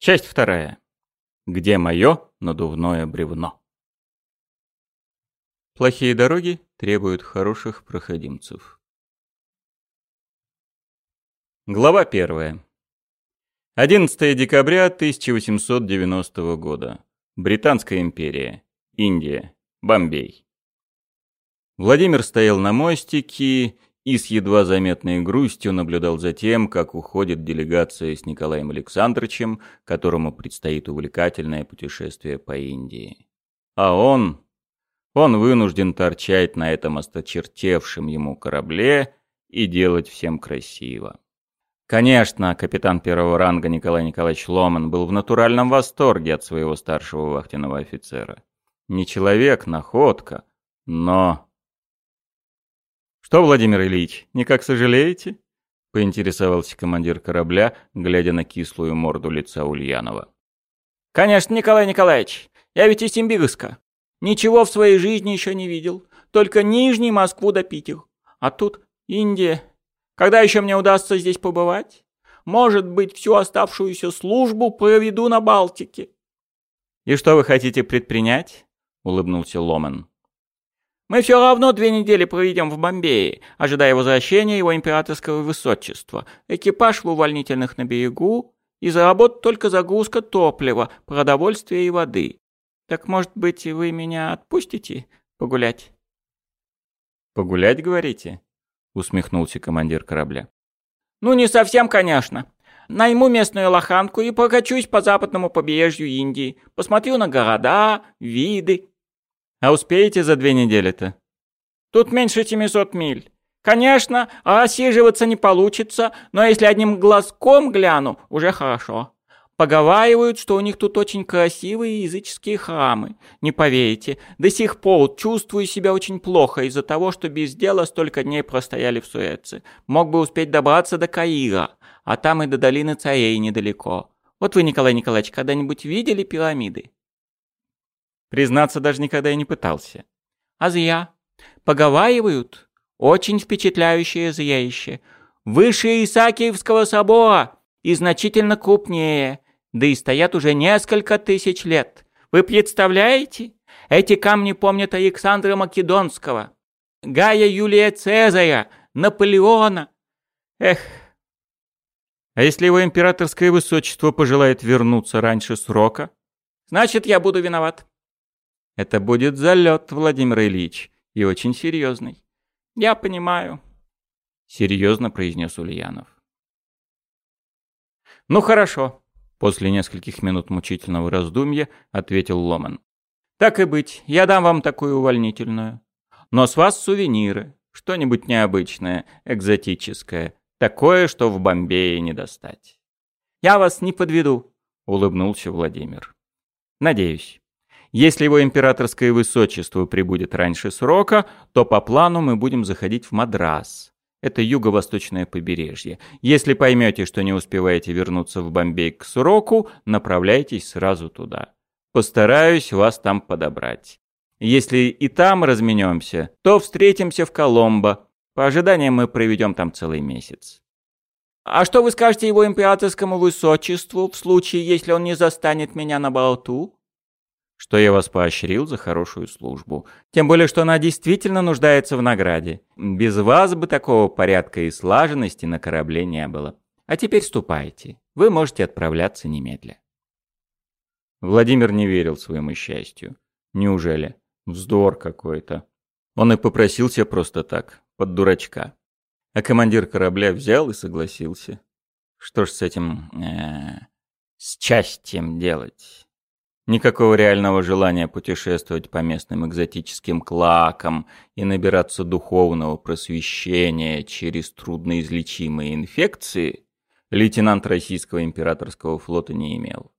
Часть вторая. Где мое надувное бревно? Плохие дороги требуют хороших проходимцев. Глава первая. 11 декабря 1890 года. Британская империя. Индия. Бомбей. Владимир стоял на мостике и с едва заметной грустью наблюдал за тем, как уходит делегация с Николаем Александровичем, которому предстоит увлекательное путешествие по Индии. А он... Он вынужден торчать на этом осточертевшем ему корабле и делать всем красиво. Конечно, капитан первого ранга Николай Николаевич Ломан был в натуральном восторге от своего старшего вахтенного офицера. Не человек, находка, но «Что, Владимир Ильич, никак сожалеете?» — поинтересовался командир корабля, глядя на кислую морду лица Ульянова. «Конечно, Николай Николаевич. Я ведь из Симбирска. Ничего в своей жизни еще не видел. Только Нижний Москву до Питер. А тут Индия. Когда еще мне удастся здесь побывать? Может быть, всю оставшуюся службу проведу на Балтике». «И что вы хотите предпринять?» — улыбнулся Ломан. Мы все равно две недели проведем в Бомбее, ожидая возвращения его императорского высочества. Экипаж в увольнительных на берегу, и заработать только загрузка топлива, продовольствия и воды. Так, может быть, вы меня отпустите погулять?» «Погулять, говорите?» — усмехнулся командир корабля. «Ну, не совсем, конечно. Найму местную лоханку и прокачусь по западному побережью Индии. Посмотрю на города, виды, а успеете за две недели-то? Тут меньше 700 миль. Конечно, осиживаться не получится, но если одним глазком гляну, уже хорошо. Поговаривают, что у них тут очень красивые языческие храмы. Не поверите, до сих пор чувствую себя очень плохо из-за того, что без дела столько дней простояли в Суэце. Мог бы успеть добраться до Каира, а там и до долины царей недалеко. Вот вы, Николай Николаевич, когда-нибудь видели пирамиды? Признаться, даже никогда и не пытался. А зря. Поговаривают. Очень впечатляющее зрелище. Выше Исаакиевского собора и значительно крупнее. Да и стоят уже несколько тысяч лет. Вы представляете? Эти камни помнят Александра Македонского, Гая Юлия Цезаря, Наполеона. Эх. А если его императорское высочество пожелает вернуться раньше срока? Значит, я буду виноват. Это будет залет, Владимир Ильич, и очень серьезный. Я понимаю, серьезно произнес Ульянов. Ну хорошо, после нескольких минут мучительного раздумья ответил Ломан. Так и быть, я дам вам такую увольнительную. Но с вас сувениры, что-нибудь необычное, экзотическое, такое, что в Бомбее не достать. Я вас не подведу, улыбнулся Владимир. Надеюсь. Если его императорское высочество прибудет раньше срока, то по плану мы будем заходить в Мадрас. Это юго-восточное побережье. Если поймете, что не успеваете вернуться в Бомбей к сроку, направляйтесь сразу туда. Постараюсь вас там подобрать. Если и там разменемся, то встретимся в Коломбо. По ожиданиям мы проведем там целый месяц. А что вы скажете его императорскому высочеству в случае, если он не застанет меня на борту? Что я вас поощрил за хорошую службу. Тем более, что она действительно нуждается в награде. Без вас бы такого порядка и слаженности на корабле не было. А теперь ступайте. Вы можете отправляться немедля. Владимир не верил своему счастью. Неужели? Вздор какой-то. Он и попросился просто так, под дурачка. А командир корабля взял и согласился. Что ж с этим... Э, с счастьем делать? Никакого реального желания путешествовать по местным экзотическим клакам и набираться духовного просвещения через трудноизлечимые инфекции лейтенант российского императорского флота не имел.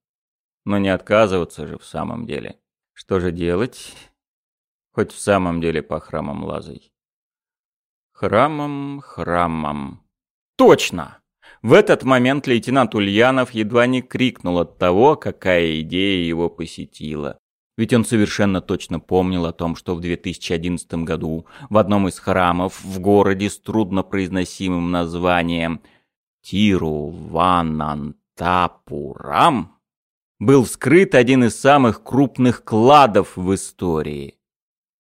Но не отказываться же в самом деле. Что же делать? Хоть в самом деле по храмам лазай. Храмом, храмом. Точно! В этот момент лейтенант Ульянов едва не крикнул от того, какая идея его посетила. Ведь он совершенно точно помнил о том, что в 2011 году в одном из храмов в городе с труднопроизносимым названием Тируванантапурам был скрыт один из самых крупных кладов в истории.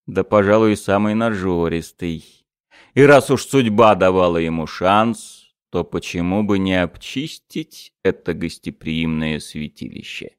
Да, пожалуй, самый нажористый. И раз уж судьба давала ему шанс, то почему бы не обчистить это гостеприимное святилище?